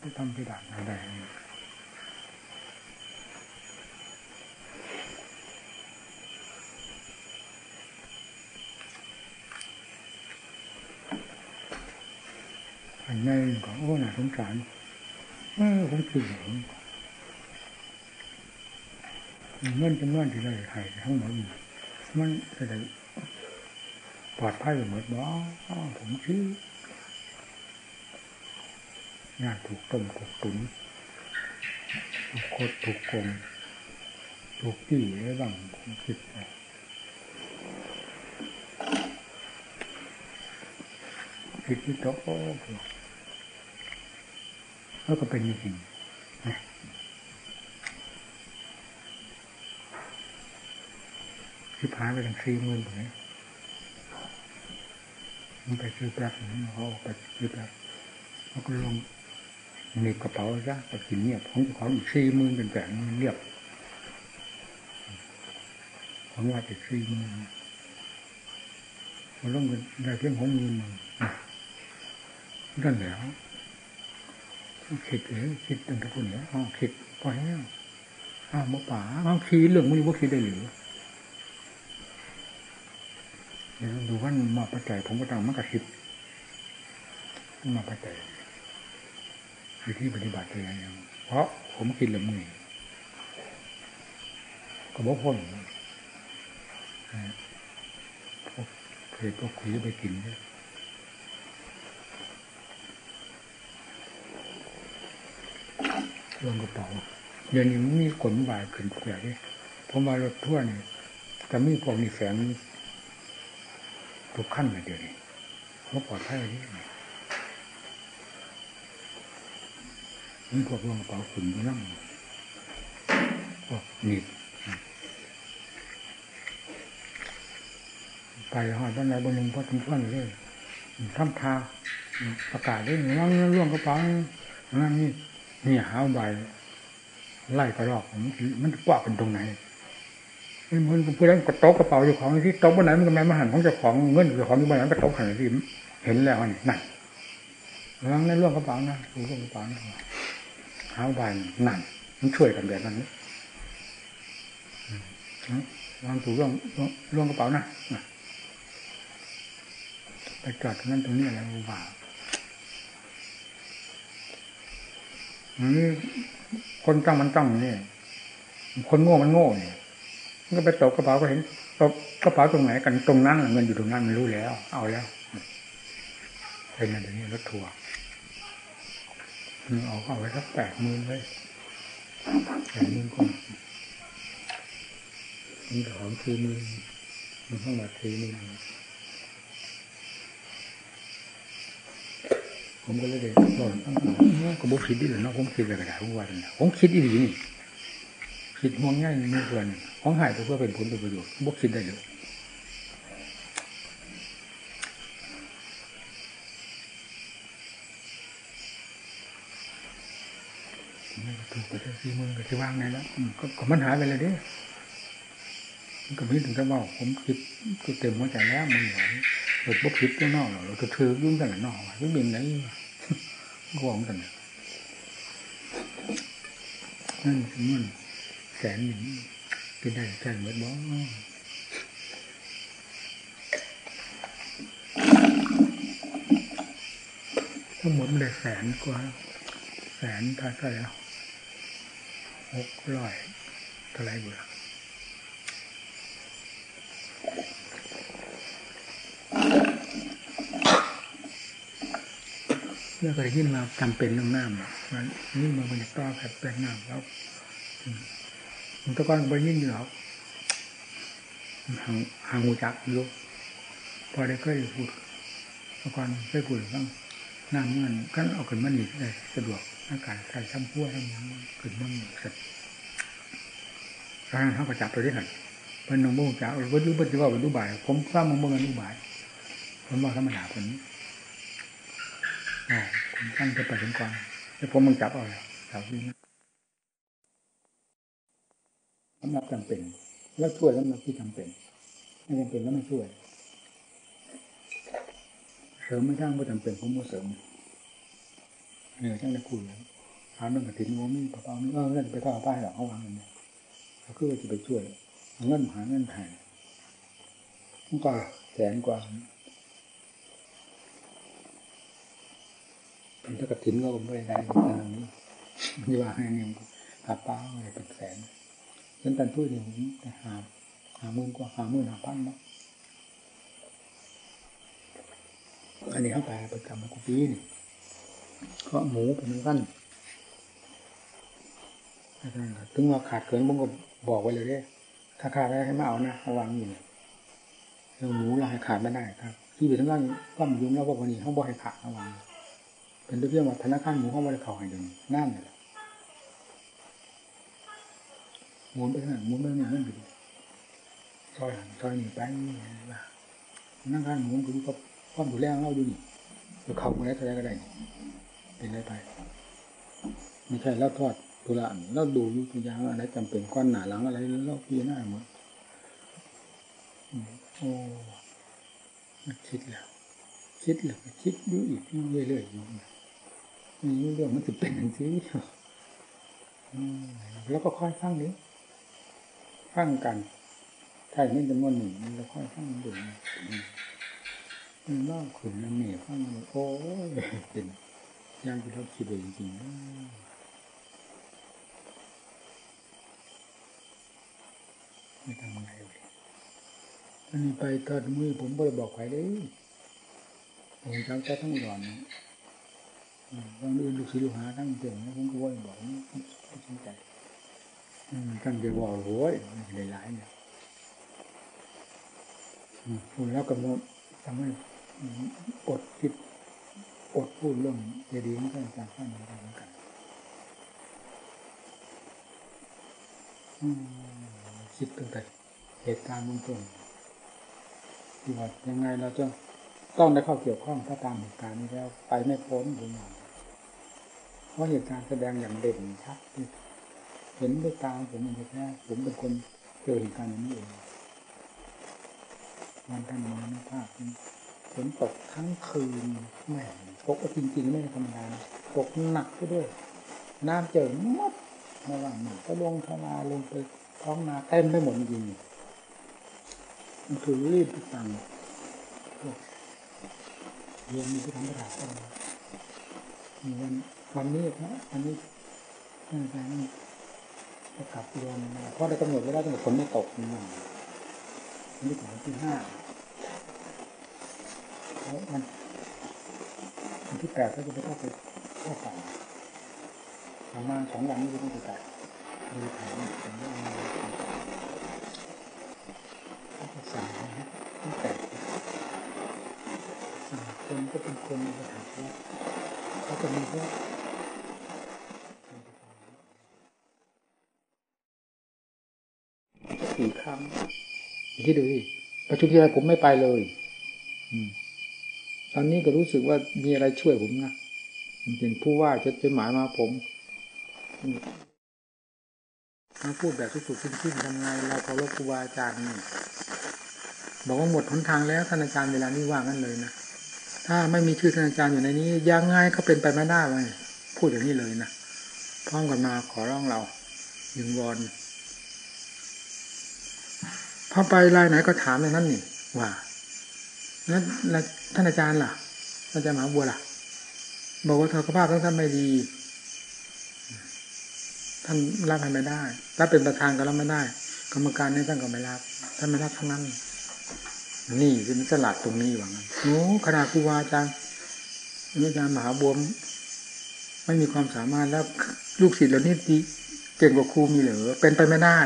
ที่ทำพิดานอะไรอันนี้ก็โอ้หน่าสงสารเออผมคือห็นเงินจำนวนที่ได้ให้ทั้งหมดมันจะได้ปลอดภัยหมดบ่ผมชื่อ งานถูกต้มถูกตุ๋นถูกโคตรถูกโกงถูกจี้ไว้บ้างผมคิดไปคิดที่โต๊ะแล้วก็เป็นจริงที่พายไปถึงสี่หมื่นเลยมันไปซื้อแป๊บเขาไปซื้อแป๊บเขาก็ลง มีกระเป๋าซะไปกินเงียบของเขาอีกสี่มื่นเป็นแสนเรียบของว่าอีกสี่มื่นมันต้องได้เพียงหกหมื่นนั่นแหละคิดเลยคิดตั้งแต่คนเนี้ยอ๋อคิดพอแล้วอ้าวมาป่าอ้าวคิดเรื่องมันว่าคิดได้หรือเดี๋ยวดูว่ามาปัจจัยผมก็ต้องมันกระคิดมาปัจจัย วิธีปฏิบัติอะไรอย่างเพราะผมคิดเรื่อมือก็บอกพ้นพวกเพลพวกคุยไปกินเนี่ยลงกระเป๋าเดี๋ยวนี้มีขนวายขึ้นแปลกเลยผมว่ารถทั่วนี่จะมีพวกนี้แฝงทุกขั้นเลยเดี๋ยวนี้เขาปลอดภัยนี่ นี่พวกลงกระเป๋าขึ้นนั่งพวกนี่ไปหอดบ้านไหนบนหนึ่งพอถึงขั้นเลยทำทาประกาศได้ร่างร่วงกระเป๋านั่นนี่นี่หาใบไล่กระรอกมันมันกว่าเป็นตรงไหนมันเพื่อนกระโต๊ะกระเป๋าอยู่ของที่โต๊ะบนไหนมันก็แม่มาหันของเจ้าของเงินเจ้าของอยู่บนไหนกระโต๊ะหันที่เห็นแล้วนี่นั่นแล้วในร่วงกระเป๋านะร่วงกระเป๋านะ หาใบนั่นมันช่วยกันแบบนั้นลองถูร่วงร่วงกระเป๋านะไปจอดตรงนั้นตรงนี้อะไรว่าคนจ้องมันจ้องนี่คนโง่มันโง่เนี่ยมันก็ไปตกกระเป๋าก็เห็นตกกระเป๋าตรงไหนกันตรงนั้นเงินอยู่ตรงนั้นไม่รู้แล้ว เอาแล้วเป็นอย่างนี้รถทัวร์ เอาเข้าไว้สักแปดหมื่นเลยแปดหมื่นก่อนมันของทีมือมันเข้ามาทีมือผมก็เลยเด็กบอกก็บุคิดดิเลยเนาะผมคิดอะไรก็ได้ผมว่าเนี่ยผมคิดดีนี่คิดห่วงง่ายมีส่วนของหายไปเพื่อเป็นผลเป็นประโยชน์บุคิดได้เลยถูก สี่หมือกับที่ว่างไงแล้วก็มันหายไปเลยดิมันก็ไม่ถึงจะบอกผมคิดก็เต็มหัวใจแล้วมันหายเราบุคิดก็นอกเราก็ถือยุ่งกันหนอกยุ่งบินไหนก็วางกันนั่นมันแสนหนึ่งกินได้แสนหมดบ้ทั้งหมดมันได้แสนกว่า แสนเท่าไหร่ หกร้อยเท่าไร่บุญแล้วก็ได้ยินมาจำเป็นเรื่องน้ำมันนี่มาเป็นต่อแผดเป็นน้ำแล้วมันตะก้อนไปยินอยู่แล้วหางห่างหูจักอยู่พอได้เคยพูดตะก้อนเคยพูดบ้างน้ำเงินก็เอาขึ้นมาหนีได้สะดวก อากาศใส่ช้ำพั่วช้ำยังขึ้นมาหนีเสร็จการเขาก็จับตัวได้หันเป็นน้องโม่จับวัตถุปัจจุบันวัตถุบ่ายผมสร้างมึงเงินวัตถุบ่ายผมบอกธรรมดาคนนี้ผมตั้งจะไปถึงก่อนแล้วผมมึงจับเอาแล้วจับนี่สำหรับจำเป็น แล้วช่วยสำหรับที่จำเป็นไม่จำเป็นแล้วไม่ช่วย เสริมไม่ได้ไม่จำเป็นผมไม่เสริม เออจังได้คุยถามเรื่องกระถิ่นโมมี่ปะเปาเออเงินไปต่อป้ายหรอกเขาวางเงินเนี่ยเขาคือจะไปช่วยเงินหาเงินไทยมันก็แสนกว่าถ้ากระถิ่นก็ไม่ได้ทางนี้ที่ว่าให้เงินหาป้าอะไรเป็นแสนเงินตันพูดเนี่ยผมแต่หาหาหมื่นกว่าหาหมื่นหาพันเนาะอันนี้เข้าไปประจำมากุปีนี่ ก็หมูเป็นกันถึงว่าขาดเกินผมก็บอกไว้เลยเด้ถ้าขาดได้ให้มาเอานะระวังอยู่เรื่องหมูเราให้ขาดไม่ได้ครับ ที่ไปทั้งนั้นก็มยุ่งแล้วพวกนี้เขาบอกให้ขาดระวังเป็นเรื่องว่าธนาคารหมูเขาบริเขาให้ดึงนั่นเลยหมุนไปทางนั้นหมุนไปทางนั้นไปดูซอยหันซอยหนีไปนี่นะธนาคารหมูก็ดูกับความดูแลเราดูนี่จะเข้าไปได้เท่าไรก็ได้ เป็นไรไป ไม่ใช่แล้วทอดตุลาเราดูยุทธยาอะไรจำเป็นก้อนหนาหลังอะไรเราพิจารณาหมดโอ้คิดแล้ว คิดแล้วคิดอยู่อีกเรื่อยๆอยู่นี่เรื่องมันจะเป็นอย่างนี้แล้วก็ค่อยฟังนี้ฟังกันใช่ไม่จำนวนหนึ่งเราค่อยฟังดูมันล่าขุนแล้วเหนียวฟังโอ้เป็น ย่างที่เราคิดเลยจริงๆไม่ทำอะไรเลยอันนี้ไปตอนมือผมไม่ได้บอกใครเลยผมจำแต่ทั้งหลอนบางเรื่องลูกศิษย์ลูกหาทั้งเจ๋งนะผมก็ว่าบอกไม่สนใจท่านจะบอกโอ้ยหลายๆเนี่ยพูดแล้วกำหนดทำให้อดคิด อดพูดเรื่องเจดีย์ของท่านอาจารย์ท่านอะไรเหมือนกันคิดตั้งแต่เหตุการณ์เบื้องต้นที่ว่ายังไงเราจะต้องได้เข้าเกี่ยวข้องถ้าตามเหตุการณ์นี้แล้วไปไม่พ้นหรือไม่เพราะเหตุการณ์แสดงอย่างเด่นชัดเห็นด้วยตาผมเองแค่ผมเป็นคนเจอเหตุการณ์นี้เองวันท่านมรณภาพฝ นตกทั้งคืนแหม่ตกจริงๆไม่ธรรมดาตกหนักด้วย น้ำเจิ่งมดระหว่างหนึ่งก็ลงทลาลงไปท้องนาเต็มไปหมดจริงมันคือรีบสั่งเรียนมีที่ทำประดาษวันวันนี้นะอันนี้อาจารย์จะกลับเรียนเพราะได้กำหนดไว้แล้วตั้งแต่ฝนไม่ตกนี่วันนี้ของที่ห้า มันวันที่แปดก็จะไปเข้าไปเข้าป่าประมาณสองวันนี้จะต้องไปแปดดูถ่ายถึงเรื่องก็สั่งนะตั้งแต่สั่งคนก็เป็นคนมาถามว่าเขาจะมีว่าสี่คำคิดดูดิประชุมที่ไรผมไม่ไปเลย อืม ตอนนี้ก็รู้สึกว่ามีอะไรช่วยผมนะเป็นผู้ว่าจะจะหมายมาผมมาพูดแบบทุกๆทิ้งๆทำไงเราเคารพครูบาอาจารย์นี่บอกว่าหมดหนทางแล้วท่านอาจารย์เวลานี้ว่างั้นเลยนะถ้าไม่มีชื่อท่านอาจารย์อยู่ในนี้ยังไงก็เป็นไปไม่ได้เลยพูดอย่างนี้เลยนะพร้อมกันมาขอร้องเรายิงวอนพอไปรายไหนก็ถามอย่างนั้นนี่ว่า แล้วท่านอาจารย์ล่ะอาจารย์มหาบัวล่ะ บอกว่าสุขภาพของท่านไม่ดี ท่านรับให้ไม่ได้ถ้าเป็นประธานก็รับไม่ได้ กรรมการนี่ท่านก็ไม่รับท่านไม่รับทั้งนั้น นี่คือสลัดตรงนี้ว่างั้นโอ้ขนาดครูวาอาจารย์อาจารย์มหาบัวไม่มีความสามารถแล้วลูกศิษย์เหล่านี้ดีเก่งกว่าครูมีเหรือเป็นไปไม่ได้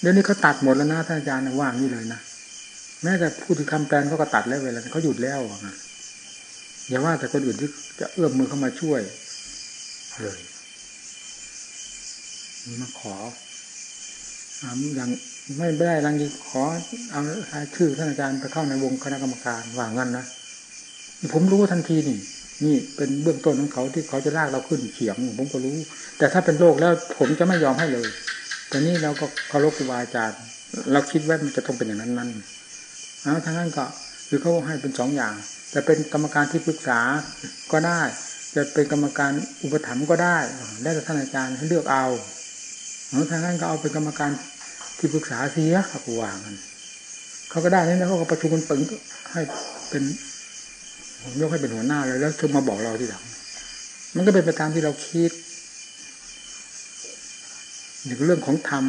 เดี๋ยวนี้เขาตัดหมดแล้วนะท่านอาจารย์ว่างนี่เลยนะ แม้แต่พูดถึงคำแปลนเขาก็ตัดแล้วเวลาเขาหยุดแล้วนะอย่าว่าแต่คนอื่นที่จะเอื้อมมือเข้ามาช่วย เลยมาขออย่างไม่ได้รังยีขอเอาชื่อท่านอาจารย์ไปเข้าในวงคณะกรรมการว่างั้นนะผมรู้ทันทีนี่นี่เป็นเบื้องต้นของเขาที่เขาจะลากเราขึ้นเขียงผมก็รู้ แต่ถ้าเป็นโรคแล้วผมจะไม่ยอมให้เลยแต่นี่เราก็เคารพครูบาอาจารย์ เราคิดว่ามันจะต้องเป็นอย่างนั้นนั้น เอาทั้งนั้นก็คือเขาให้เป็นสองอย่างแต่เป็นกรรมการที่ปรึกษาก็ได้ จะเป็นกรรมการอุปถัมภ์ก็ได้ได้แต่ท่านอาจารย์ให้เลือกเอาหรือทางนั้นก็เอาเป็นกรรมการที่ปรึกษาเสียครับวางกันเขาก็ได้นี่แล้วเขาก็ประชุมกันปึงให้เป็นผมยกให้เป็นหัวหน้าเลยแล้วถึงมาบอกเราที่หลังมันก็เป็นไปตามที่เราคิดอย่งเรื่องของธรรม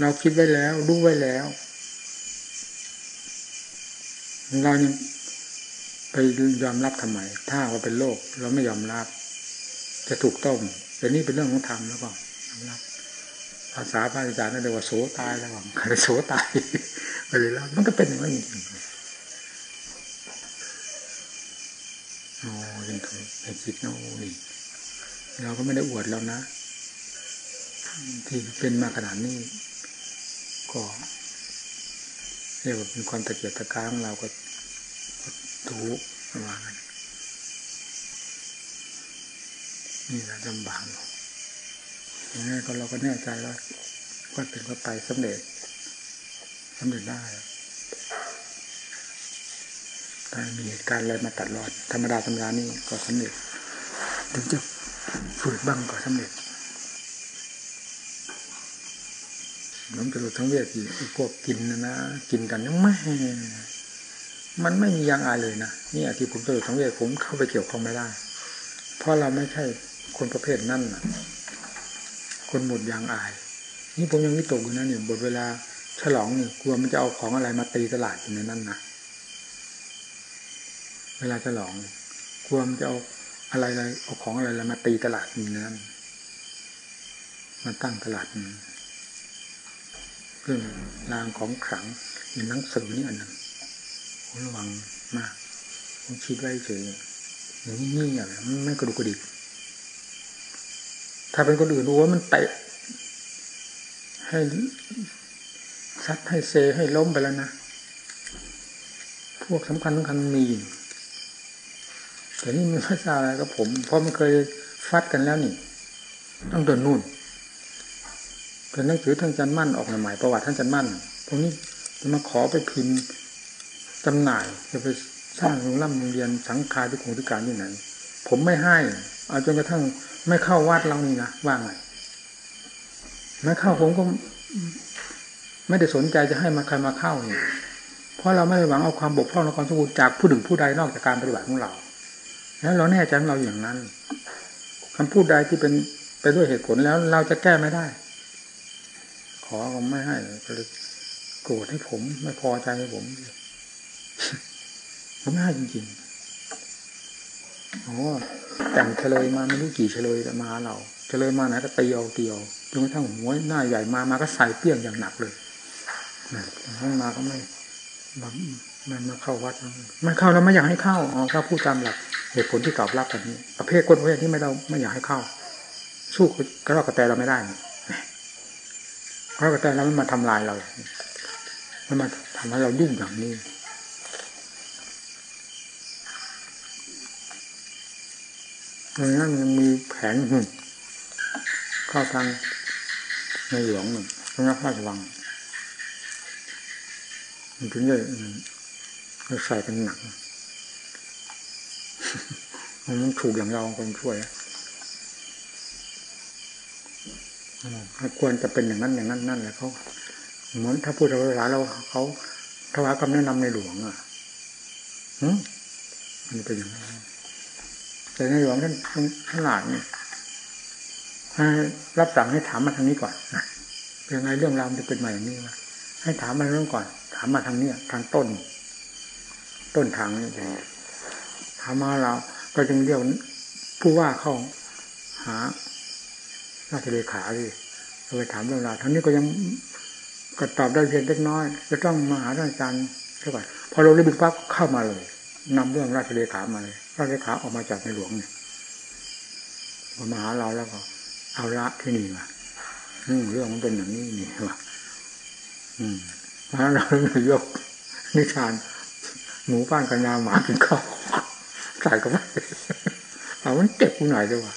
เราคิดไว้แล้ว รู้ไว้แล้ว เรายังไปยอมรับทำไม ถ้าว่าเป็นโลก เราไม่ยอมรับ จะถูกต้มแต่นี่เป็นเรื่องของธรรมแล้วก็ยอมรับภาษาพระอาจารย์นั่นเรียกว่าโสตายแล้วใครโสตายไปเลยแล้วมันก็เป็นอย่างนั้จริงโอ้ยังถูกไอ้คิดโน่นี่เราก็ไม่ได้อวดแล้วนะ ที่เป็นมาขนาดนี้ ก็ เรียกว่าเป็นความตะเกียบตะการของเราก็ถูกประมาณนั้นนี่แหละลำบากอย่างนี้ก็เราก็แน่ใจว่าก็เป็นก็ไปสำเร็จสำเร็จได้ถ้ามีเหตุการณ์อะไรมาตัดรอด ธรรมดาธรรมดานี่ก็สำเร็จถึงจะฝืดบ้างก็สำเร็จ น้ำจะหลุดทั้งเวทีพวกกินนะนะกินกันยังไม่มันไม่มียางอายเลยนะนี่ที่ผมจะหลุดทั้งเวทผมเข้าไปเกี่ยวข้องไม่ได้ เพราะเราไม่ใช่คนประเภทนั่นนะคนหมดยางอาย นี่ผมยังวิตกอยู่นะเนี่ยบทเวลาฉลองนี่กลัวมันจะเอาของอะไรมาตีตลาดอยู่ในนั้นนะเวลาฉลองกลัวมันจะเอาอะไรอะไรเอาของอะไรอะไรมาตีตลาดอยู่ในนั้นมาตั้งตลาดนี้ เรื่องรางของขลังอย่างหนังสือนี่อันนั้นระวังมากผมคิดไว้เฉยอย่างนี้นี่อย่างไม่กระดุกกระดิกถ้าเป็นคนอื่นรู้ว่ามันเตะให้ซัดให้เซให้ล้มไปแล้วนะ พวกสำคัญสำคัญมี แต่นี่มันไม่ทราบอะไรกับผม เพราะมันเคยฟัดกันแล้วนี่ต้องเดินนู่น เป็นหนังสือท่านจันมั่นออกใหม่ประวัติท่านจันมั่นพวกนี้จะมาขอไปพิมพ์จำหน่ายจะไปสร้างโรงร่ำโรงเรียนสังฆาธิคงธิการที่ไหน ผมไม่ให้ เอาจนกระทั่งไม่เข้าวัดเรานี่นะว่าไงไม่เข้าผมก็ไม่ได้สนใจจะให้มาใครมาเข้าเนี่ยเพราะเราไม่ได้หวังเอาความบกพร่องในความสมบูรณ์จากผู้หนึ่งผู้ใดนอกจากการปฏิบัติของเราแล้วเราแน่ใจของเราอย่างนั้นคำพูดใดที่เป็นไปด้วยเหตุผลแล้วเราจะแก้ไม่ได้ อก็ไม่ให้ก็เลยโกรธให้ผม ไม่พอใจให้ผมผมไม่ให้จริงๆโอ้แต่งเฉลยมาไม่รู้กี่เฉลยมาเราเฉลยมาไหนก็ตีเอาตีเอาจนกระทั่งหัวหน้าใหญ่มามาก็ใส่เปี้ยงอย่างหนักเลยนะห้องมาก็ไม่มันมาเข้าวัดไม่เข้าแล้วไม่อยากให้เข้าอ๋อถ้าพูดตามหลักเหตุผลที่ตอบรับแบบนี้ประเภทคนประเภทที่ไม่เราไม่อยากให้เข้า สู้กระรอกกระแตเราไม่ได้ พราะแต่แล้วมันมาทำลายเรา มันมาทำให้เราดิ้นอย่างนี้ดังนั้นยังมีแผนหนึ่งเข้าทางในหลวงหนึ่งพระราชวังมันถึงจะใส่กันหนักมันถูกอย่างเราคนช่วย ควรจะเป็นอย่างนั้นอย่างนั้นนั่นแหละเขาเหมือนถ้าพูดภาษาเราเขาถวายคำแนะนำในหลวงอะอืมมันเป็นอย่างนั้นแต่ในหลวงท่านท่านหลานนี่รับสั่งให้ถามมาทางนี้ก่อนเป็นไงเรื่องราวมันจะเป็นมาอย่างนี้วะให้ถามมาเรื่องก่อน ถามมาทางนี้ทางต้น ต้นทางนี่ถามมาเรา ก็จึงเรียกผู้ว่าเข้าหา ราชเลขาดิไปถามเรื่องราวทั้งนี้ก็ยังก็ตอบได้เพียงเล็กน้อย จะต้องมาหาท่านอาจารย์เท่าไหร่พอเราเรียนปั๊บเข้ามาเลยนำเรื่องราชเลขามาเลยราชเลขาออกมาจากในหลวงเนี่ยมาหาเราแล้วก็ เอาละที่นี่มาเรื่องมันเป็นอย่างนี้นี่ว่ะอืมแล้วเราเลยยกนิทานหมูป้านกัญญาหมากินข้าวใส่กับไปเอามันเจ็บกูหน่อยด้วยว่ะ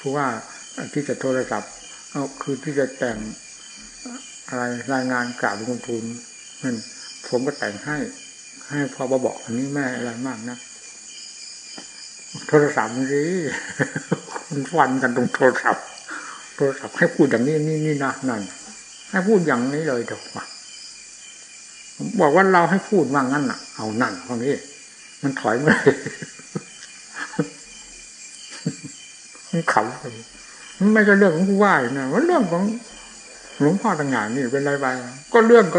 ผู้ว่าที่จะโทรศัพท์เอาคือที่จะแต่งอะไรรายงานกล่าวลงทุนนั่นผมก็แต่งให้ ให้พอมาบอกอันนี้แม่อะไรมากนะโทรศัพท์นี่ฟันกันตรงโทรศัพท์ โทรศัพท์ให้พูดอย่างนี้นี่นี่นะนั่นให้พูดอย่างนี้เลยเถอะบอกว่าเราให้พูดว่างั้นน่ะ เอานั่นตรงนี้ มันถอยไม่ได้ มันขำมันไม่ใช่เรื่องของผู้ว่านะมันเรื่องของหลวงพ่อต่างหากนี่เป็นไรไปก็เรื่องก็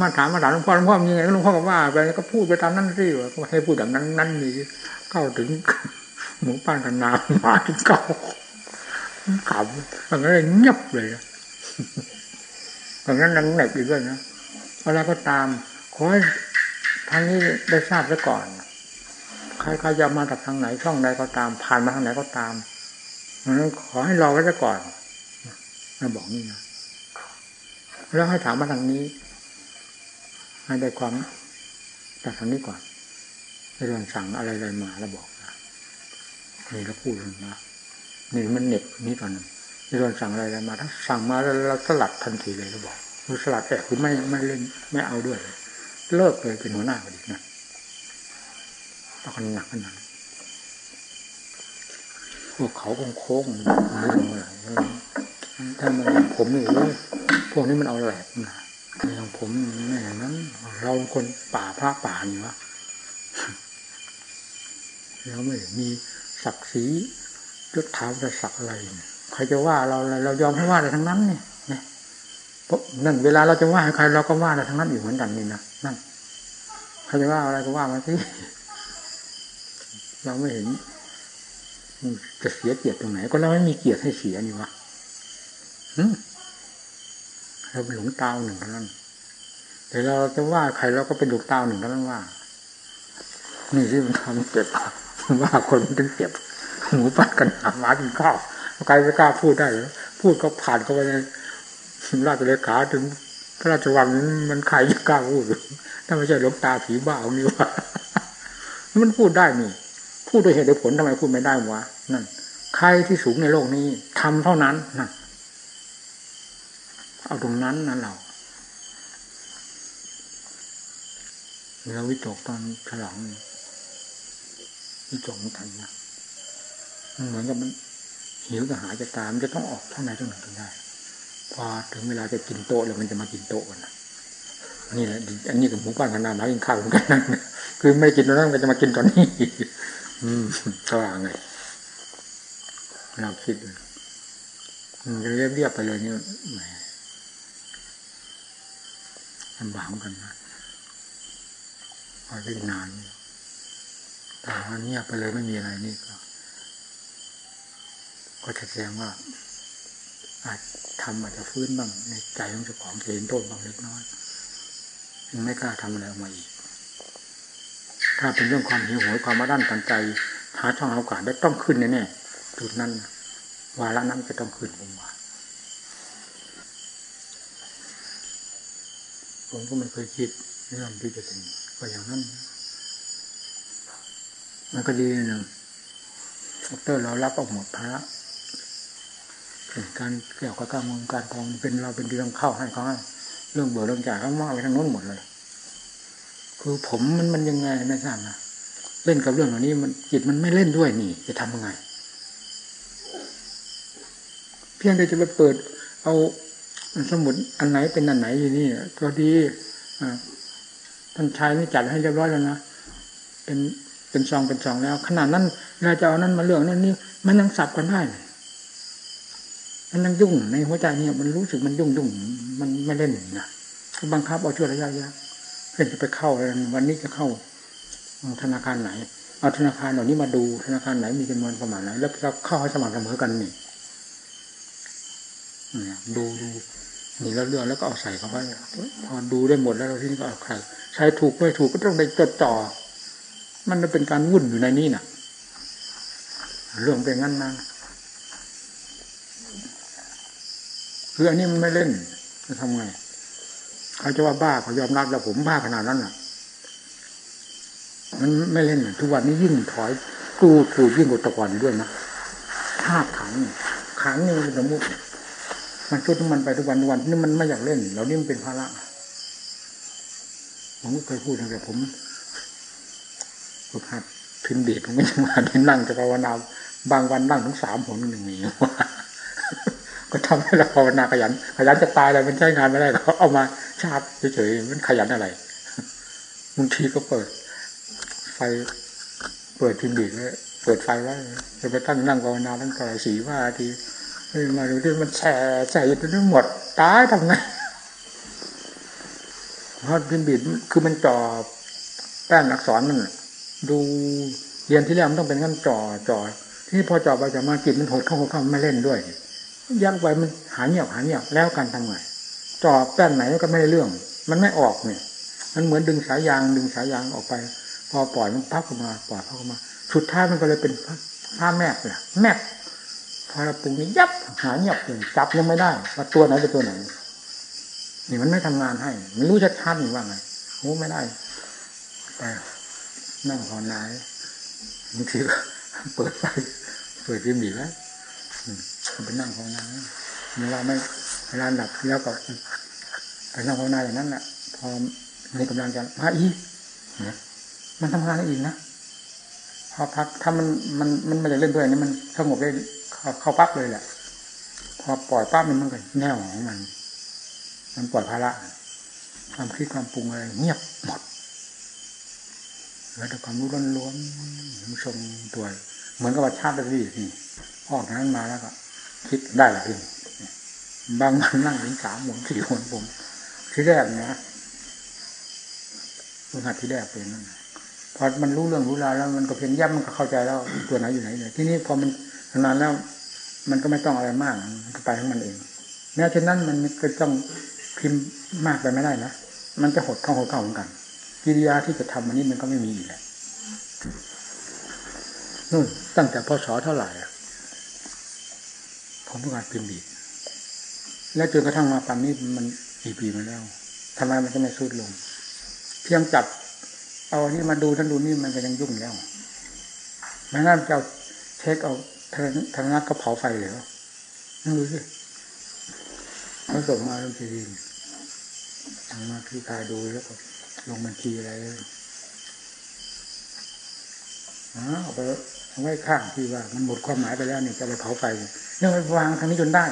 มาถามมาถามหลวงพ่อหลวงพ่อมีไงหลวงพ่อก็ว่าไปก็พูดไปตามนั้นสิก็ให้พูดแบบนั้นนั้นนี่เข้าถึงหมูป้านกันนาหมาที่เก่าขำมันก็เลยเงียบเลยอย่างนั้นนั่งไหนอีกด้วยนะอะไรก็ตามขอให้ทางนี้ได้ทราบซะก่อนใครใครจะมาจากทางไหนช่องใดก็ตาม ผ่านมาทางไหนก็ตาม ขอให้รอไว้ซะก่อนมาบอกนี่นะแล้วให้ถามมาทางนี้ให้ได้ความจากทางนี้ก่อนในเรื่องสั่งอะไรอะไรมาแล้วบอกนะนี่เราพูดเลยนะนี่มันเน็บนี้ตอนนั้นเรื่องสั่งอะไรอะไรมา ถ้าสั่งมาแล้วเราสลัดทันทีเลยเราบอกคือสลัดแอบคือไม่ไม่เล่นไม่เอาด้วย เลิกเลยเป็นหัวหน้าพอดีนะต้องกันหนักขนาด วกเขาโค้งๆไม่ลงอะไรถ้ามันผมนี่เลยพวกนี้มันเอาแหลกนะอย่างผมแม่นั้น เราคนป่าพระป่านี่วะเราไม่มีศักดิ์ศรียศถาบรศักดิ์อะไรใครจะว่าเราเรายอมให้ว่าอะไรทั้งนั้นเนี่ยเพราะนั่นเวลาเราจะว่าให้ใครเราก็ว่าอะไรทั้งนั้นอยู่เหมือนกันนี่นะนั่นใครจะว่าอะไรก็ว่ามาสิเราไม่เห็น จะเสียเกียรติตรงไหน ก็เราไม่มีเกียรติให้เสียนี่วะเราเป็นหลวงตาหนึ่งเท่านั้นแต่เราจะว่าใครเราก็เป็นหลวงตาหนึ่งเท่านั้นว่า นี่ที่มันทำเจ็บว่าคนมันถึงเจ็บหมูปัดกันหาหมากินข้าวใครไม่กล้าพูดได้หรือพูดก็ผ่านเข้าไปในราชเลขาถึงพระราชวังนั้นมันใครจะกล้าพูดถ้าไม่ใช่หลวงตาผีบ้าอานี่ว่ามันพูดได้นี่ พูดโดยเหตุโดยผลทำไมพูดไม่ได้วะนั่นใครที่สูงในโลกนี้ทำเท่านั้นนั่นเอาตรงนั้นนะเราเราวิจกตอนฉลองวิจกมันทันนะมันเหมือนกับมันหิวกระหายจะตามจะต้องออกเท่าไหนเท่าไหร่ถึงได้พอถึงเวลาจะกินโต๊ะแล้วมันจะมากินโต๊ะกันนะนี่แหละอันนี้กับหมูป้านกันนามากินข้าวเหมือนกันนั่นคือไม่กินตอนนั้นก็จะมากินตอนนี้ อืมก็ว่าไงเราคิดมันจะเรียบเรียบไปเลยนี่แหมลำบากกันนะพอได้นานแต่ว่าเงียบไปเลยไม่มีอะไรนี่ก็ ก็จะแสดงว่า อาจทำอาจจะฟื้นบ้างในใจของเจ้าของเห็นโทษบางเล็กน้อยยังไม่กล้าทำอะไรออกมาอีก ถ้าเป็นเรื่องความหิวโหยความมาด้านตันใจหาช่องโอกาสได้ต้องขึ้นแน่ๆจุดนั้นวาระนั้นจะต้องขึ้นผมว่าผมก็ไม่เคยคิดเรื่องที่จะถึงก็อย่างนั้น มันก็ดีหนึ่งดรเรารับออกหมดภาระการเกี่ยวกับการเมืองการทองเป็นเราเป็นเรื่องเข้าให้เขาให้เรื่องเบื่อเรื่องจ่ายเขามากไปทางโน้นหมดเลย คือผมมันมันยังไงไม่ทราบนะเล่นกับเรื่องเหล่านี้มันจิตมันไม่เล่นด้วยนี่จะทำยังไง เพียงแต่จะไปเปิด เอาสมุดอันไหนเป็นอันไหนอยู่นี่ก็ดีท่านชายนี่จัดให้เรียบร้อยแล้วนะเป็นเป็นซองเป็นซองแล้ว ขนาดนั้นเราจะเอานั้นมาเรื่องนั้นนี่มันยังสับกันได้มันยังยุ่งในหัวใจเนี่ยมันรู้สึกมันยุ่งยุ่งมันไม่เล่นนะบังคับเอาช่วยระยะยะ เพื่อจะไปเข้าวันนี้จะเข้าธนาคารไหน เอาธนาคารเหล่านี้มาดูธนาคารไหนมีจำนวนประมาณไหนแล้วเราเข้าให้สม่ำเสมอกันนี่ดูดูนี่แล้วเรื่องแล้วก็เอาใส่เข้าไปพอดูได้หมดแล้วที่นี่ก็เอาใครใช้ถูกไม่ถูกก็ต้องได้จดจ่อมันจะเป็นการวุ่นอยู่ในนี้น่ะ เรื่องเป็นงั้นนะคืออันนี้มันไม่เล่นจะทำไง เขาจะว่าบ้าเขายอมรับแล้วผมบ้าขนาดนั้นน่ะ มันไม่เล่นทุกวันนี้ยิ่งถอยกูถูยิ่งกว่าตะกอนด้วยนะธาตุขังขังนี่มันสมมติมันชุดมันไปทุกวันทุกวันนี่มันไม่อยากเล่นเรานี่มันเป็นภาระผมก็เคยพูดตั้งแต่ผมฝึกหัดพิมพ์ดีดผมไม่มาที่นั่งจะภาวนาบางวันนั่งถึงสามหนหนึ่งมีว่า ก็ทำให้เราภาวนาขยัน ขยันจะตายเลยมันใช้งานไม่ได้เขาเอามาชาบเฉยๆมันขยันอะไรบางทีก็เปิด ไฟเปิดพิมพ์ดีดไว้เปิดไฟไว้จะไปตั้งนั่งภาวนาตั้งแต่สี่ว่าทีมาดูที่มันแฉแฉอยู่จนหมดตายทำไงเพราะพิมพ์ดีดคือมันจ่อแป้นอักษรมันดูเรียนที่แรกมันต้องเป็นขั้นจ่อจ่อที่พอจ่อไปจ่อมาจิตมันหดเข้าเข้าไม่เล่นด้วย ยักไปมันหาเงียบหาเงียบแล้วกันทำไงจ่อแป้นไหนก็ไม่ได้เรื่อง มันไม่ออกเนี่ย มันเหมือนดึงสายยางดึงสายยางออกไป พอปล่อยมันพับเข้ามาปล่อยพับเข้ามาสุดท้ายมันก็เลยเป็นผ้าแมกเนี่ยแมกพอเราปรุงนี้ยับหาเงียบเลยจับยังไม่ได้ว่าตัวไหนเป็นตัวไหนนี่มันไม่ทำงานให้ มันรู้ชัดๆว่าไงโอ้ไม่ได้ไปนั่งภาวนาบางทีก็เปิดไฟเปิดทีมีแล้ว ไปนั่งภาวนาเวลาไม่เวลาหลับแล้วก็ไปนั่งภาวนาอย่างนั้นแหละพอในกำลังจะมาอีกเนี่ยมันทำงานได้อีกนะพอพักถ้ามันมันมันไม่ได้เล่นด้วยนี่มันสงบได้เข้าปั๊บเลยแหละพอปล่อยปั๊บมันมันก็แน่วของมัน มันปล่อยภาระความคิดความปรุงอะไรเงียบหมดแล้วแต่ความรู้ล้วนๆมันทรงตัวเหมือนกับว่าชาติได้ที่ออกนั้นมาแล้วก็ คิดได้ละพี่บางวันนั่งถึงสามหมุนสี่คนผม ที่แรกนะเมื่อหัดที่แรกเป็นนั่นพอมันรู้เรื่องรู้ราวแล้วมันก็เพียงย่ำมันก็เข้าใจแล้วตัวไหนอยู่ไหนเนี่ยที่นี้พอมันนานแล้ว มันก็ไม่ต้องอะไรมากมันก็ไปของมันเองแม้เช่นนั้นมันก็ต้องพิมพ์มากไปไม่ได้นะมันจะหดเข้าหดเข้าเหมือนกันกิริยาที่จะทำมันนี้มันก็ไม่มีอีกแล้วนู่นตั้งแต่พศเท่าไหร่ ผมเพิ่งอ่านพิมพ์ดีแล้วจนกระทั่งมาปันนี้มันกี่ปีมาแล้วทำไมมันจะไม่สุดลง เพียงจับ เอาอันี่มาดูท่านดูนี่มันก็ยังยุ่งแล้วแม้นั่นจะเช็คเอาทางทางนัดก็เผาไฟเหรอนั่นดูสิเขาส่งมาลงทีดีทางมาพี่กายดูแล้วก็ลงบัญชีอะไรเอาไป ไว้ข้างที่ว่า มันหมดความหมายไปแล้วนี่จะไปเผาไฟเนี่ยไปวางทางนี้จนได้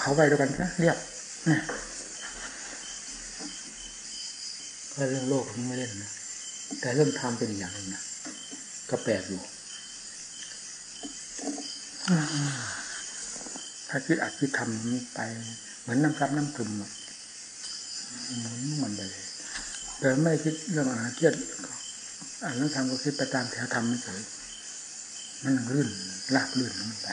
เผาไฟด้วยกันนะเรียบนะก็เรื่องโลกมันไม่เล่นนะแต่เรื่องธรรมเป็นอย่างหนึ่งนะก็แปลกอยู่ถ้าคิดอัดคิดทำไปเหมือนน้ำซับน้ำซึมหมุนมันไปเลยแต่ไม่คิดเรื่องอะไรเครียด อ่านแล้วทำก็คิดไปตามแถวธรรมไม่เฉยมันลื่นลาบลื่นมันไป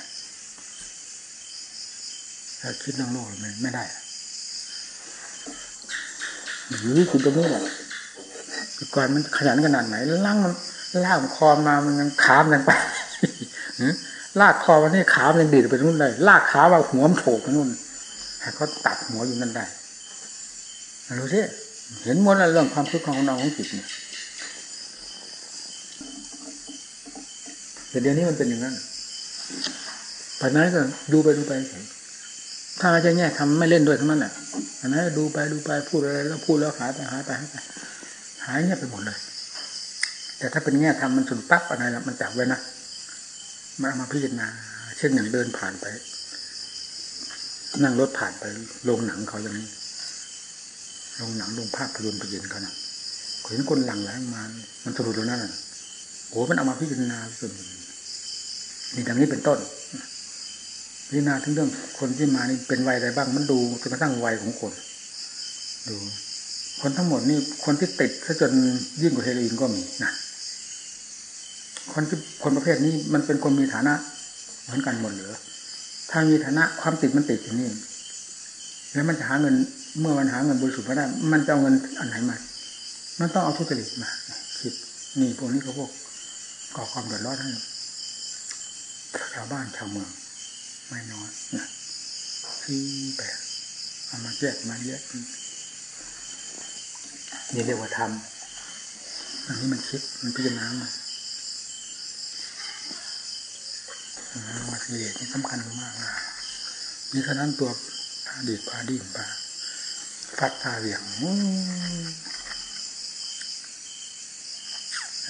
ถ้าคิดเรื่องโลกมันไม่ได้หรือคุณตรงนี้แหละก่อนมันขยันขนาดไหนล่างมันล่างคอมามันยังขามยังไปลากคอมันนี่ขามันดีดไปนู่นเลยลากขาว่าหัวมันโผล่ไปนู่นให้เขาตัดหัวอยู่นั่นได้ดูสิเห็นหมดแล้วเรื่องความคิดของเราของจิตเนี่ย แต่เดี๋ยวนี้มันเป็นอย่างนั้นปัจนั้นก็ดูไปดูไปถ้าจะแง่ทำไม่เล่นด้วยทั้งนั้นแหละอันนั้นดูไปดูไปพูดอะไรแล้วพูดแล้วหายไปหายไปหายไปหายเงียบไปหมดเลย แต่ถ้าเป็นแง่ทำมันสุนปั๊บอะไรละมันจับไว้นะมามาพิจารณาเช่นอย่างเดินผ่านไป นั่งรถผ่านไปโรงหนังเขาอย่างนี้โรงหนังโรงภาพยนตร์ไปเย็นเขานะเห็นคนหลังไหลมา มันสรุปตรงนั้นโอ้มันเอามาพิจารณาส่วน นี่ดังนี้เป็นต้นพิจารณาถึงเรื่องคนที่มานี่เป็นวัยอะไรบ้าง มันดูจนกระทั่งวัยของคน ดู คนทั้งหมดนี่คนที่ติดซะจนยิ่งกว่าเฮโรอีนก็มีนะคนที่คนประเภทนี้มันเป็นคนมีฐานะ เหมือนกันหมดเหรือถ้ามีฐานะความติดมันติดอย่างนี้แล้วมันจะหาเงินเมื่อมันหาเงินบริสุทธิ์ไม่ได้ มันจะเอาเงินอันไหนมา มันต้องเอาทุจริตมาคิดนี่พวกนี้เขาพวกก่อความเดือดร้อนให้ ชาวบ้านชาวเมือง ไม่น้อยนะที่แปดเอามาแยกมาแยกนี่เรียกว่าทำอันนี้มันคิดมันพิจารณามามาสิเลสนี่สำคัญมากนะนี่ขนั้นตัวพาดีดพาดิ้นพาฟัดพาเหวี่ยง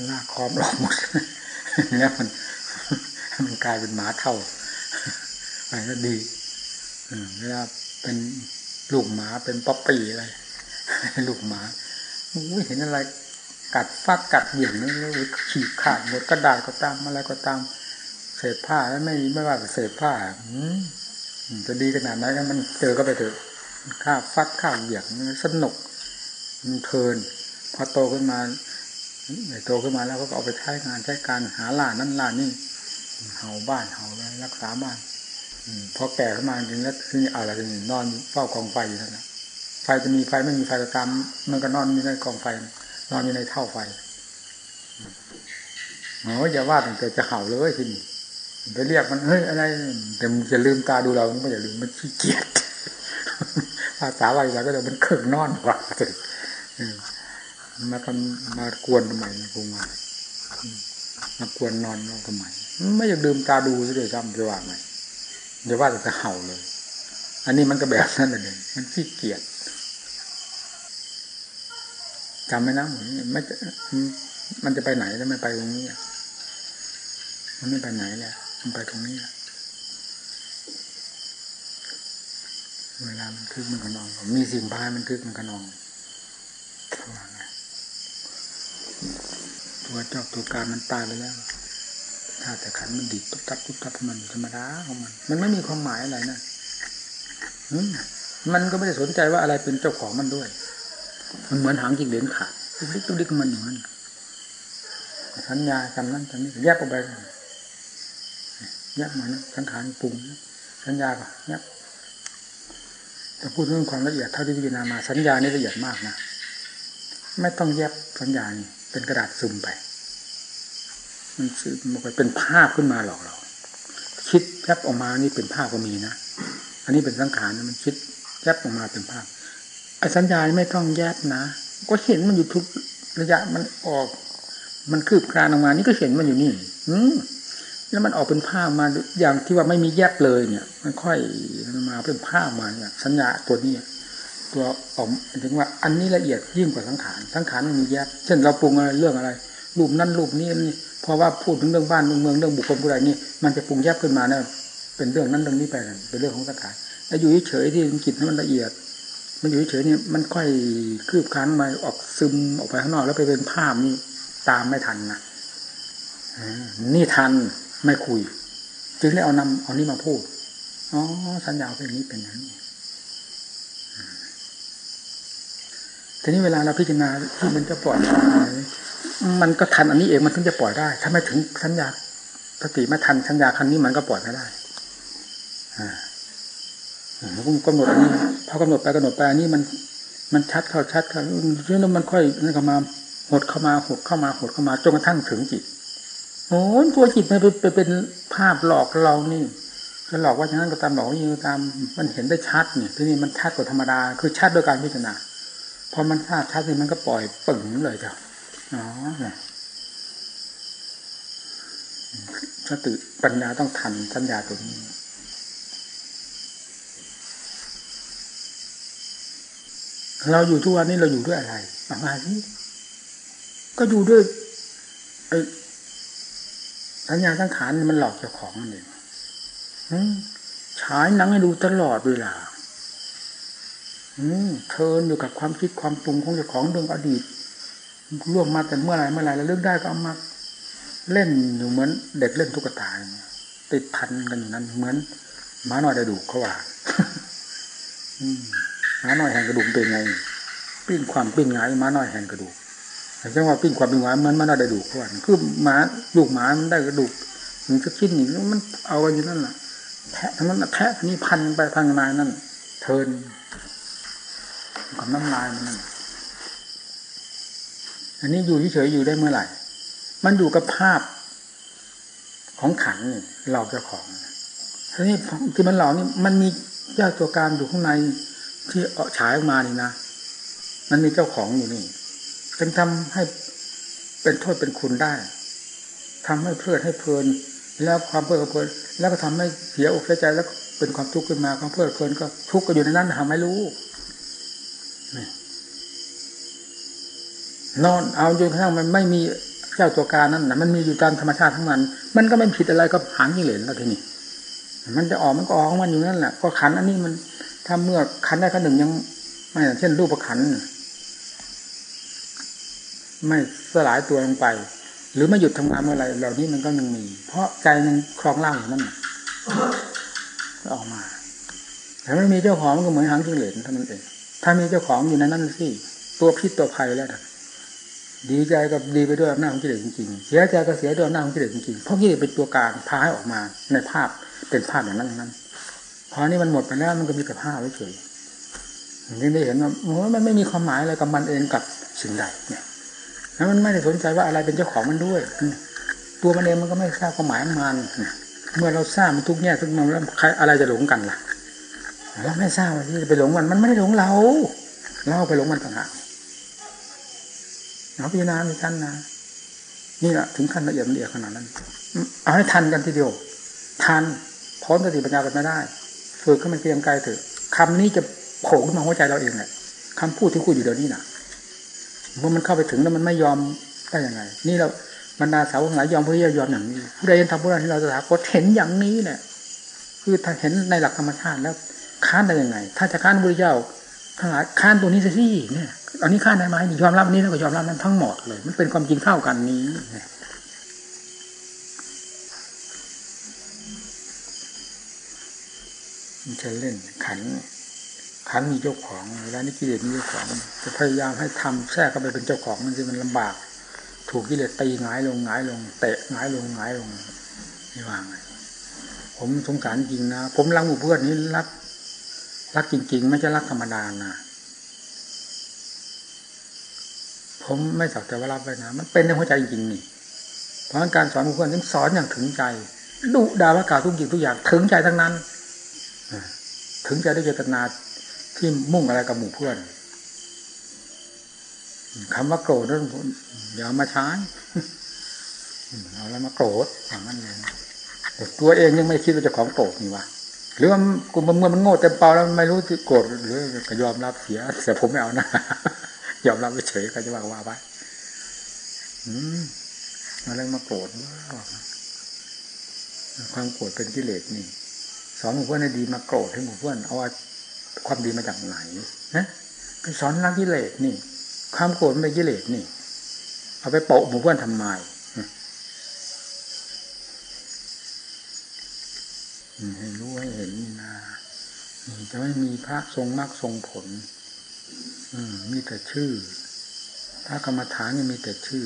ลากคอมหลอกหมดเนี่ยมัน ลายเป็นหมาเท่าไปก็ดีเวลาเป็นลูกหมาเป็นป๊อปปี้อะไรลูกหมาเห็นอะไรกัดฟักกัดเหวี่ยงนั่นเลยขีดขาดหมดกระดาษก็ตามอะไรก็ตามเศษผ้าแล้วไม่ไม่ว่าเศษผ้าอืมจะดีขนาดไหนกันมันเจอก็ไปเถอะข้าฟัดข้าเหวี่ยงสนุกมันเพลินพอโตขึ้นมาโตขึ้นมาแล้วก็เอาไปใช้งานใช้การหาล่านั่นล่านี่ เห่าบ้านเห่ารักษาบ้านพอแก่ขึ้นมาจริงแล้วที่นี่อะไรนี่นอนเฝ้ากองไฟอยู่นั่นแหละไฟจะมีไฟไม่มีไฟก็ตามมันก็นอนอยู่ในกองไฟ นอนอยู่ในเท่าไฟโอ้อย่าว่าแต่จะเห่าเลยทีนี้ไปเรียกมันเฮ้ยอะไรแต่มันจะลืมตาดูเราไม่อย่าลืมมันขี้เกียจภาษาอะไรก็จะมันเข่งนอนว่าเลยมาทำมากวนทำไมคงมามากวนนอนเราทำไม ไม่อยากลืมตาดูซะเลยจำจะว่าไงอย่าว่าจะเห่าเลย อันนี้มันก็แบบนั้นเลยมันขี้เกียจจำไหมนะไม่มันจะไปไหนแล้วไม่ไปตรงนี้มันไม่ไปไหนแหละมันไปตรงนี้เวลามันคึกมันก็นอง มีสิ่งพายมันคึกมันก็นองตัวเจ้าตัวการมันตายไปแล้ว ถ้าแต่ขันมันดิดตุ๊บตับตุ๊บตับมันธรรมดาของมัน มันไม่มีความหมายอะไรนะมันก็ไม่ได้สนใจว่าอะไรเป็นเจ้าของมันด้วย มันเหมือนหางจิงเหรียญขาดตุ๊บดิ๊กตุ๊บดิ๊กมันอย่างนั้นสัญญาจำนั้นจำนี้แยกออกไปแยกมานะสังขารปรุงสัญญาก็แยกแต่พูดเรื่องความละเอียดเท่าที่พิจารณามาสัญญานี่ละเอียดมากนะไม่ต้องแยบสัญญาเป็นกระดาษซึมไป มันมไปเป็นภาพขึ้นมาหลอกเรา คิดแยบออกมานี่เป็นภาพก็มีนะ อันนี้เป็นสังขารมันคิดแยบออกมาเป็นภาพไอ้สัญญาไม่ต้องแยบนะ ก็เห็นมันอยู่ทุกระยะมันออก มันคืบคลานออกมานี่ก็เห็นมันอยู่นี่ อืแล้วมันออกเป็นภาพมาอย่างที่ว่าไม่มีแยบเลยเนี่ย มันค่อยมาเป็นภาพมาเนี่ยสัญญาตัวนี้ตัวออกถึงว่า อันนี้ละเอียดยิ่งกว่าสังขารสังขารมันมีแยบเช่นเราปรุงอะไรเรื่องอะไรรูปนั้นรูปนี้นี่ เพราะว่าพูดถึงเรื่องบ้านเรื่องเมืองเรื่องบุคคลผู้ใดนี่มันจะปรุงแยบขึ้นมาเนี่ยเป็นเรื่องนั้นเรื่องนี้ไปเป็นเรื่องของสังขารแต่อยู่เฉยที่จิตมันละเอียด มันอยู่เฉยนี่มันค่อยคืบคลานมาออกซึมออกไปข้างนอกแล้วไปเป็นภาพนี่ตามไม่ทันนะนี่ทันไม่คุย จึงได้เอานำเอานี้มาพูดอ๋อสัญญาเป็นนี้เป็นอย่างนี้ทีนี้เวลาเราพิจารณาที่มันจะปล่อย มันก็ทันอันนี้เองมันถึงจะปล่อยได้ ถ้าไม่ถึงสัญญาสติไม่ทันสัญญาคันนี้มันก็ปล่อยไม่ได้อ่าผมกำหนดอันนี้พอกำหนดไปกำหนดไปอันนี้มัน มันชัดเข้าชัดเข้าแล้วมันค่อยนั่นเข้ามาหดเข้ามาหดเข้ามาหดเข้ามาจนกระทั่งถึงจิตโอ้ตัวจิตมันไปเป็นภาพหลอกเรานี่จะหลอกว่าอย่างนั้นก็ตามหลอกนี่ก็ตาม มันเห็นได้ชัดเนี่ยที่นี่มันชัดกว่าธรรมดา คือชัดโดยการพิจารณาพอมันชัดชัดนี่มันก็ปล่อยปึ่งเลยจ้ะ อ๋อนี่ยสติปัญญาต้องทันสัญญาตัวนี้เราอยู่ทุกวันนี้เราอยู่ด้วยอะไรมาสิก็อยู่ด้วยสัญญาสังขารมันหลอกเจ้าของนั่นเองฉายหนังให้ดูตลอดเวลาเทินอยู่กับความคิดความปรุงของเจ้าของเรื่องอดีต ร่วมมาแต่เมื่อไรเมื่อไรแล้วเลือกได้ก็เอามาเล่นอยู่เหมือน เด็กเล่นตุ๊กตาติดพันกันอยู่นั้น เหมือนหมาหน่อยกระดูกเขาว่าหมาหน่อยแห่งกระดูกเป็นไง ปิ้งความปิ้งไงหมาหน่อยแห่งกระดูกจังว่าปิ้งความปิ้งหวานมันมันได้ดูกว่าคือหมาลูกหมามันได้กระดูกมันจะคิดอย่างนี้มันเอากันอยู่นั่นแหละแทะทั้งนั้นแทะนี้พันไปพันมานั่นเทินกับน้ำลายมันนั่น อันนี้อยู่เฉยๆอยู่ได้เมื่อไหร่ มันอยู่กับภาพของขันเราเจ้าของทีนี้ที่มันเหล่านี้มันมีเจ้าตัวการอยู่ข้างในที่เอฉายออกมานี่นะ มันมีเจ้าของอยู่นี่จึงทำให้เป็นโทษเป็นคุณได้ทำให้เพลิดให้เพลิน แล้วความเพลิดเพลิน แล้วก็ทำให้เสียอกเสียใจแล้วเป็นความทุกข์ขึ้นมาความเพลิดเพลินก็ทุกข์ก็อยู่ในนั้นทำไม่รู้ นอนเอาจนกระทั่งมันไม่มีเจ้าตัวการนั่นนะมันมีอยู่ตามธรรมชาติทั้งมัน มันก็ไม่ผิดอะไรก็หางกิเลสแล้วทีนี้มันจะออกมันก็ออกของมันอยู่นั่นแหละก็ขันอันนี้มันถ้าเมื่อขันได้ขันหนึ่งยัง ไม่เช่นรูปขันไม่สลายตัวลงไป หรือไม่หยุดทำงานเมื่อไร เหล่านี้มันก็ยังมี เพราะใจมันคลองล่างอยู่นั่นก็ออกมาแต่ไม่มีเจ้าของก็เหมือนหางกิเลสเท่านั้นเองถ้ามีเจ้าของอยู่ในนั้นสิตัวพิษตัวภัยแล้ว ดีใจกับดีไปด้วยอำนาจของกิเลสจริงๆ เสียใจก็เสียด้วยอำนาจของกิเลสจริงๆ เพราะกิเลสเป็นตัวกางพาให้ออกมาในภาพเป็นภาพอย่างนั้นนั้นพอนี้มันหมดไปแล้วมันก็มีแต่ภาพไว้เฉยยังได้เห็นว่ามันไม่มีความหมายอะไรกับมันเองกับสิ่งใดเนี่ย แล้วมันไม่ได้สนใจว่าอะไรเป็นเจ้าของมันด้วย ตัวมันเองมันก็ไม่ทราบความหมายของมันเมื่อเราทราบมันทุกแง่ทุกมุมแล้วใครอะไรจะหลงกันล่ะเราไม่ทราบว่าที่จะไปหลงมันมันไม่ได้หลงเรา เราไปหลงมันต่างหาก เอาพิจารณาในขั้นนะนี่แหละถึงขั้นละเอียดละเอียดขนาดนั้น เอาให้ทันกันทีเดียว ทันพร้อมสติปัญญากันไม่ได้ฝึกขึ้นมาเพียงไกลเถอะคำนี้จะโผล่ขึ้นมาหัวใจเราเองแหละคำพูดที่พูดอยู่เดี๋ยวนี้น่ะ เมื่อมันเข้าไปถึงแล้วมันไม่ยอมได้ยังไง นี่เราบรรดาสาวหลายยอมพื่อยอมอย่างนี้ผู้ใดเห็นทำผู้นั้นที่เราจะถามก็เห็นอย่างนี้แหละคือถ้าเห็นในหลักธรรมชาติแล้วค้านได้ยังไง ถ้าจะค้านพระเจ้าทั้งหลายค้านตัวนี้สิเนี่ย อันนี้ค้านได้ไหมยอมรับนี้แล้วก็ยอมรับนั้นทั้งหมดเลย มันเป็นความจริงเท่ากันนี้มันจะเล่นขัน ขันมีเจ้าของเวลานี้กิเลสมีเจ้าของ จะพยายามให้ทำแทรกเข้าไปเป็นเจ้าของมันจะมันลำบาก ถูกกิเลสตีหงายลงหงายลงเตะหงายลงหงายลงนี่ว่างผมสงสารจริงนะผมรักหมู่เพื่อนนี้รักรักจริง ๆ ไม่ใช่รักธรรมดานะ ผมไม่สักแต่ว่ารับไปนะ มันเป็นในหัวใจจริงนี่ เพราะการสอนหมู่เพื่อนต้องสอนอย่างถึงใจดุดาว่ากาทุกอย่างทุกอย่างถึงใจทั้งนั้นถึงใจด้วยเจตนาที่มุ่งอะไรกับหมู่เพื่อนคำว่าโกรธนั้นอย่ามาใช้เอาแล้วมาโกรธอย่างนั้นเลยตัวเองยังไม่คิดว่าจะของโกรธนี่วะหรือว่ากูเมื่อมันโง่เต็มเปล่าแล้วไม่รู้ที่โกรธหรือก็ยอมรับเสียแต่ผมไม่เอานะ ยอมรับเฉยก็จะว่าว่าไปอืมอะไรมาโกรธว่าความโกรธเป็นกิเลสนี่สอนหมู่เพื่อนให้ดีมาโกรธให้หมู่เพื่อนเอาความดีมาจากไหนนะสอนรักกิเลสนี่ ความโกรธเป็นกิเลสนี่ เอาไปโปะหมู่เพื่อนทำไมให้รู้ให้เห็นนี่นาจะไม่มีพระทรงมรรคทรงผล มีแต่ชื่อ ถ้ากรรมฐานนี่มีแต่ชื่อ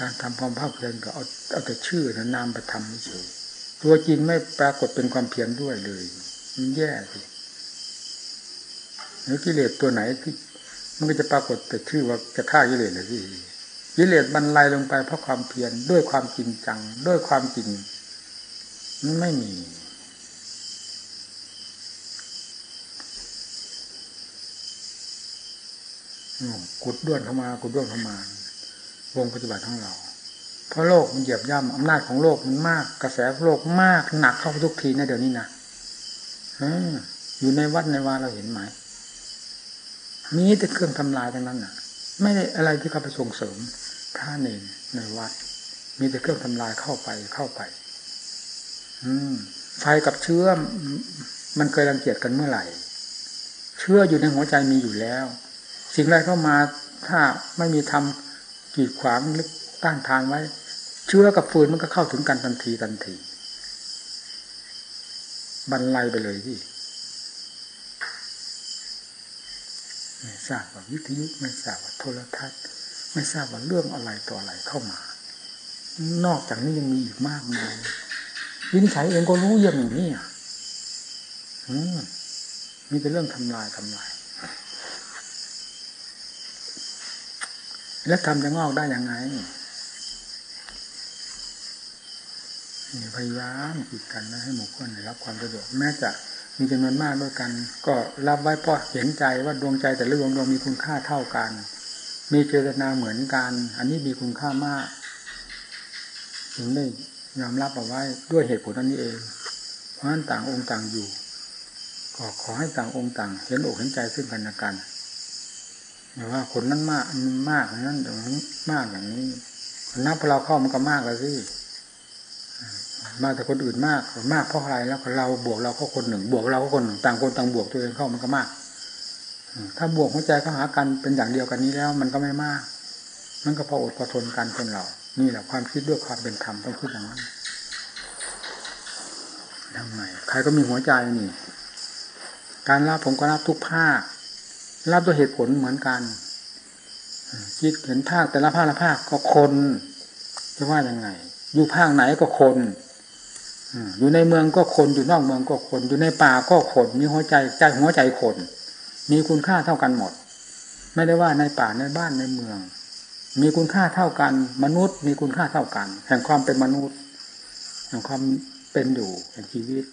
การทำความภาคเพียรก็เอาเอาแต่ชื่อนะนามประทำเฉยตัวจริงไม่ปรากฏเป็นความเพียรด้วยเลยมันแย่สิหรือกิเลสตัวไหนที่มันก็จะปรากฏแต่ชื่อว่าจะฆ่ากิเลสเลยที่กิเลสบรรลัยลงไปเพราะความเพียรด้วยความจริงจัง ด้วยความจริงมันไม่มี กุดด้วนเข้ามากุดด้วนเข้ามาวงปฏิบัติของเรา เพราะโลกมันเหยียบย่ำอำนาจของโลกมันมาก กระแสโลกมากหนักเข้าทุกทีนะเดี๋ยวนี้นะอยู่ในวัดในวาเราเห็นไหมมีแต่เครื่องทำลายทั้งนั้นน่ะ ไม่ได้อะไรที่เขาไปส่งเสริมพระเนรในวัด มีแต่เครื่องทำลายเข้าไปเข้าไป อืมไฟกับเชื้อมันเคยรังเกียจกันเมื่อไหร่ เชื้ออยู่ในหัวใจมีอยู่แล้ว สิ่งใดเข้ามาถ้าไม่มีทำกีดขวางลึกต้านทานไว้ เชื้อกับฟืนมันก็เข้าถึงกันทันทีทันทีบรรลัยไปเลยที่ไม่ทราบว่าวิทยุไม่ทราบว่าโทรทัศน์ ไม่ทราบว่าเรื่องอะไรต่ออะไรเข้ามา นอกจากนี้ยังมีอีกมากมายวินิจฉัยเองก็รู้อะอย่างนี้อะมีแต่เรื่องทำลายทำลาย แล้วทำจะงอกได้ยังไงพยายามจิดกันนะให้หมู่คนได้รับความสะดวกแม้จะมีจำนวนมากด้วยกัน ก็รับไว้เพราะเห็นใจว่าดวงใจแต่ละดวงดวงมีคุณค่าเท่ากัน มีเจตนาเหมือนกัน อันนี้มีคุณค่ามากถึงได้ยอมรับเอาไว้ด้วยเหตุผลนั้นเอง เพราะนั้นต่างองค์ต่างอยู่ ก็ขอให้ต่างองค์ต่าง เห็นอกเห็นใจซึ่งกันและกัน แต่ว่าคนนั้นมากมันมากนั้นอย่างนี้มากอย่างนี้กนับเราเข้ามันก็มากแล้วสิมากแต่คนอื่นมากมากเพราะอะไรแล้วเราบวกเราก็คนหนึ่ง บวกเราก็คนหนึ่งต่างคนต่างบวกตัวเองเข้ามันก็มากถ้าบวกหัวใจเข้าหากันเป็นอย่างเดียวกันนี้แล้ว มันก็ไม่มาก มันก็พออดพอทนกันคนเรา นี่แหละความคิดด้วยความเป็นธรรมต้องคิดอย่างนั้นทำไมใครก็มีหัวใจนี่ การรับผมก็รับทุกภาค รับด้วยเหตุผลเหมือนกันคิดเห็นภาคแต่ละภาคละภาคก็คน จะว่ายังไง อยู่ภาคไหนก็คนอยู่ในเมืองก็คนอยู่นอกเมืองก็คน อยู่ในป่าก็คน มีหัวใจใจหัวใจคน มีคุณค่าเท่ากันหมด ไม่ได้ว่าในป่าในบ้านในเมือง มีคุณค่าเท่ากัน มนุษย์ มีคุณค่าเท่ากัน แห่งความเป็นมนุษย์ แห่งความเป็นอยู่แห่งชีวิต